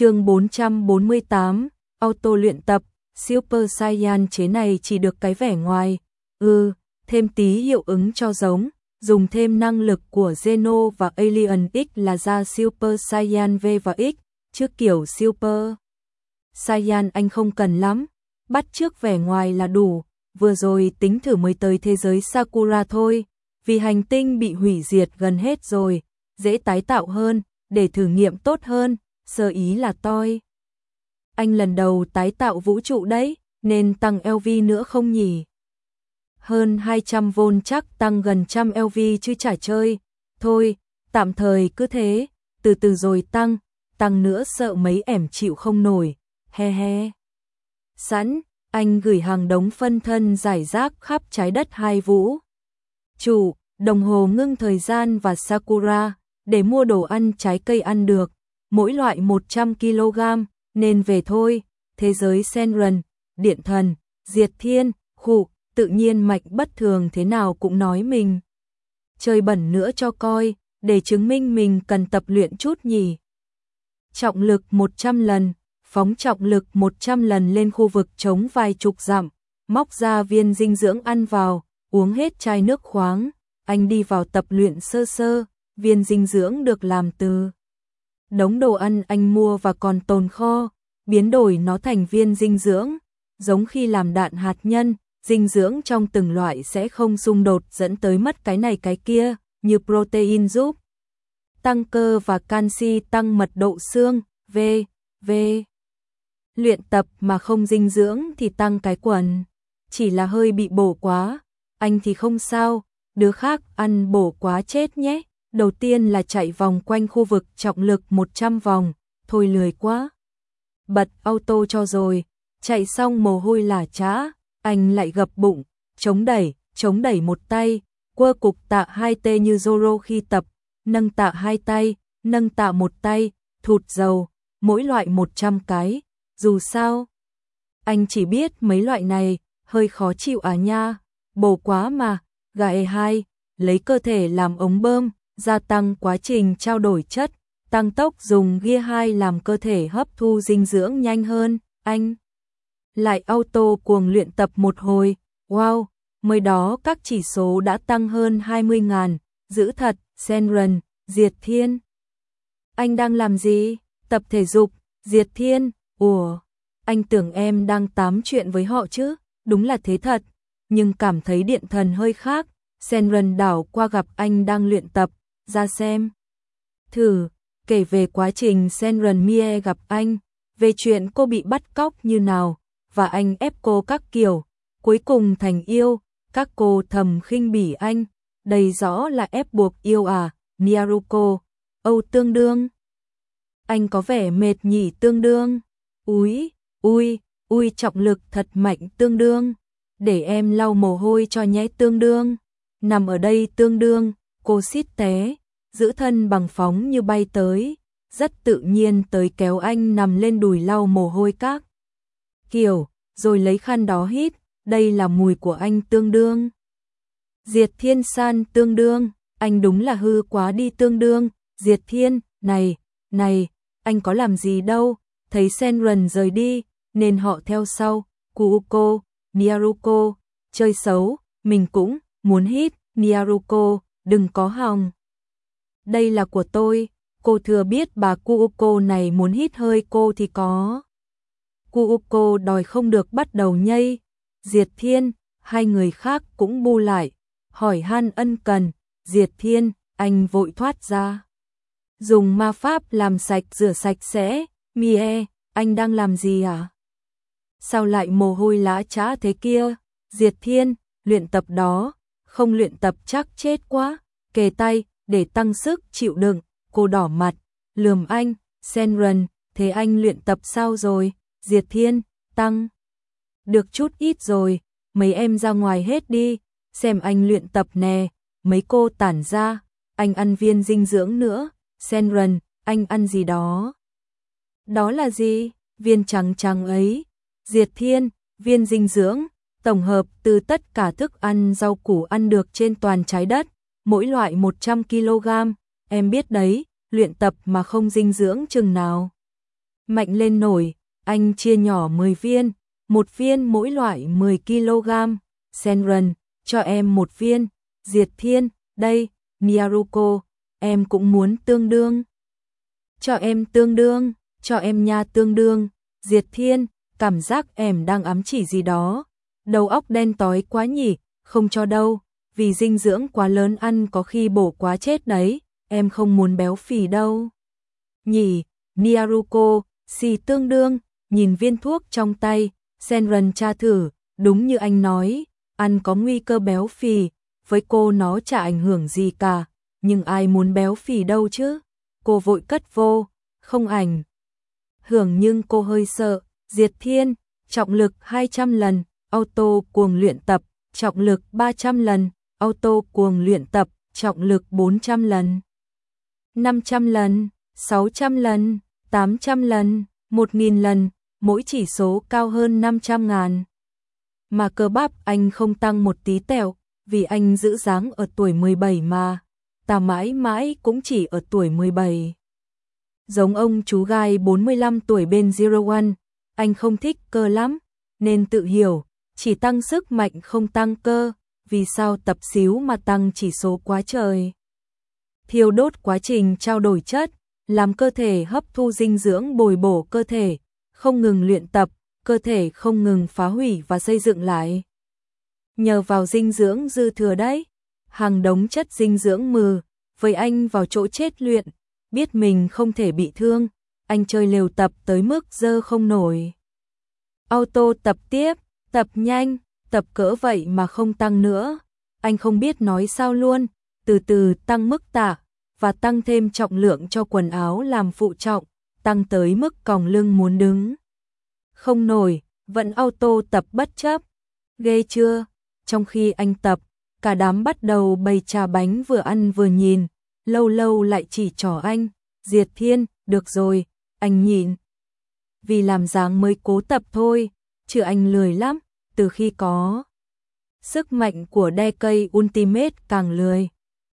chương 448, auto luyện tập, Super Saiyan chế này chỉ được cái vẻ ngoài, ừ, thêm tí hiệu ứng cho giống, dùng thêm năng lực của Zeno và Alien X là ra Super Saiyan V và X, chứ kiểu Super Saiyan anh không cần lắm, bắt trước vẻ ngoài là đủ, vừa rồi tính thử mới tới thế giới Sakura thôi, vì hành tinh bị hủy diệt gần hết rồi, dễ tái tạo hơn, để thử nghiệm tốt hơn, sơ ý là toi. Anh lần đầu tái tạo vũ trụ đấy, nên tăng LV nữa không nhỉ? Hơn 200V chắc tăng gần trăm LV chứ chả chơi. Thôi, tạm thời cứ thế, từ từ rồi tăng, tăng nữa sợ mấy ẻm chịu không nổi, he he. Sẵn, anh gửi hàng đống phân thân giải rác khắp trái đất hai vũ. Chủ, đồng hồ ngưng thời gian và Sakura, để mua đồ ăn trái cây ăn được, mỗi loại 100 kg, nên về thôi, thế giới Senran, điện thần, diệt thiên, khủ, tự nhiên mạch bất thường thế nào cũng nói mình. Chơi bẩn nữa cho coi, để chứng minh mình cần tập luyện chút nhỉ. Trọng lực 100 lần, phóng trọng lực 100 lần lên khu vực chống vài chục dặm, móc ra viên dinh dưỡng ăn vào, uống hết chai nước khoáng, anh đi vào tập luyện sơ sơ, viên dinh dưỡng được làm từ đống đồ ăn anh mua và còn tồn kho, biến đổi nó thành viên dinh dưỡng, giống khi làm đạn hạt nhân, dinh dưỡng trong từng loại sẽ không xung đột dẫn tới mất cái này cái kia, như protein giúp. Tăng cơ và canxi tăng mật độ xương, v, v. Luyện tập mà không dinh dưỡng thì tăng cái quần, chỉ là hơi bị bổ quá, anh thì không sao, đứa khác ăn bổ quá chết nhé. Đầu tiên là chạy vòng quanh khu vực trọng lực 100 vòng, thôi lười quá. Bật auto cho rồi, chạy xong mồ hôi lả chã, anh lại gập bụng, chống đẩy, chống đẩy một tay, quơ cục tạ hai tê như Zoro khi tập, nâng tạ hai tay, nâng tạ một tay, thụt dầu, mỗi loại 100 cái, dù sao. Anh chỉ biết mấy loại này, hơi khó chịu à nha, bổ quá mà, gà E2, lấy cơ thể làm ống bơm, gia tăng quá trình trao đổi chất, tăng tốc dùng Gear 2 làm cơ thể hấp thu dinh dưỡng nhanh hơn, anh. Lại auto cuồng luyện tập một hồi, wow, mới đó các chỉ số đã tăng hơn 20 ngàn, giữ thật, Senran, Diệt Thiên. Anh đang làm gì? Tập thể dục, Diệt Thiên, ủa, anh tưởng em đang tám chuyện với họ chứ, đúng là thế thật, nhưng cảm thấy điện thần hơi khác, Senran đảo qua gặp anh đang luyện tập, ra xem. Thử, kể về quá trình Senran Mie gặp anh, về chuyện cô bị bắt cóc như nào, và anh ép cô các kiểu, cuối cùng thành yêu, các cô thầm khinh bỉ anh, đầy rõ là ép buộc yêu à, Miyaruko, Âu tương đương. Anh có vẻ mệt nhỉ tương đương, úi, ui, ui trọng lực thật mạnh tương đương, để em lau mồ hôi cho nhé tương đương, nằm ở đây tương đương, cô xít té, giữ thân bằng phóng như bay tới, rất tự nhiên tới kéo anh nằm lên đùi lau mồ hôi các. Kiểu, rồi lấy khăn đó hít, đây là mùi của anh tương đương. Diệt thiên san tương đương, anh đúng là hư quá đi tương đương, diệt thiên, này, này, anh có làm gì đâu, thấy Senran rời đi, nên họ theo sau, Kuuko, Niaruko, chơi xấu, mình cũng muốn hít, Niaruko, đừng có hòng đây là của tôi, cô thừa biết bà Kuoko này muốn hít hơi cô thì có. Kuoko đòi không được bắt đầu nhây, Diệt Thiên, hai người khác cũng bu lại, hỏi han ân cần, Diệt Thiên, anh vội thoát ra. Dùng ma pháp làm sạch rửa sạch sẽ, Mie, anh đang làm gì à? Sao lại mồ hôi lá trá thế kia? Diệt Thiên, luyện tập đó, không luyện tập chắc chết quá, kề tay, để tăng sức chịu đựng, cô đỏ mặt, lườm anh, Senran, thế anh luyện tập sao rồi, Diệt Thiên, tăng. Được chút ít rồi, mấy em ra ngoài hết đi, xem anh luyện tập nè, mấy cô tản ra, anh ăn viên dinh dưỡng nữa, Senran, anh ăn gì đó. Đó là gì, viên trắng trắng ấy, Diệt Thiên, viên dinh dưỡng, tổng hợp từ tất cả thức ăn rau củ ăn được trên toàn trái đất, mỗi loại 100 kg, em biết đấy, luyện tập mà không dinh dưỡng chừng nào. mạnh lên nổi, anh chia nhỏ 10 viên, một viên mỗi loại 10 kg. Senran, cho em một viên. Diệt Thiên, đây, Miyaruko, em cũng muốn tương đương. Cho em tương đương, cho em nha tương đương. Diệt Thiên, cảm giác em đang ám chỉ gì đó. Đầu óc đen tối quá nhỉ, không cho đâu, vì dinh dưỡng quá lớn ăn có khi bổ quá chết đấy, em không muốn béo phì đâu. Nhỉ, niaruko xì tương đương, nhìn viên thuốc trong tay, Senran tra thử, đúng như anh nói, ăn có nguy cơ béo phì, với cô nó chả ảnh hưởng gì cả, nhưng ai muốn béo phì đâu chứ? Cô vội cất vô, không ảnh. Hưởng nhưng cô hơi sợ, diệt thiên, trọng lực 200 lần, auto cuồng luyện tập, trọng lực 300 lần, auto cuồng luyện tập, trọng lực 400 lần, 500 lần, 600 lần, 800 lần, 1000 lần, mỗi chỉ số cao hơn 500 ngàn. Mà cơ bắp anh không tăng một tí tẹo, vì anh giữ dáng ở tuổi 17 mà, ta mãi mãi cũng chỉ ở tuổi 17. Giống ông chú gai 45 tuổi bên Zero One, anh không thích cơ lắm, nên tự hiểu, chỉ tăng sức mạnh không tăng cơ, vì sao tập xíu mà tăng chỉ số quá trời. Thiêu đốt quá trình trao đổi chất, làm cơ thể hấp thu dinh dưỡng bồi bổ cơ thể, không ngừng luyện tập, cơ thể không ngừng phá hủy và xây dựng lại. Nhờ vào dinh dưỡng dư thừa đấy, hàng đống chất dinh dưỡng mừ, với anh vào chỗ chết luyện, biết mình không thể bị thương, anh chơi liều tập tới mức dơ không nổi. Auto tập tiếp, tập nhanh, tập cỡ vậy mà không tăng nữa, anh không biết nói sao luôn, từ từ tăng mức tạ và tăng thêm trọng lượng cho quần áo làm phụ trọng, tăng tới mức còng lưng muốn đứng. Không nổi, vẫn auto tập bất chấp. Ghê chưa? Trong khi anh tập, cả đám bắt đầu bày trà bánh vừa ăn vừa nhìn, lâu lâu lại chỉ trỏ anh, Diệt Thiên, được rồi, anh nhịn. Vì làm dáng mới cố tập thôi, chứ anh lười lắm, từ khi có sức mạnh của đe cây Ultimate càng lười.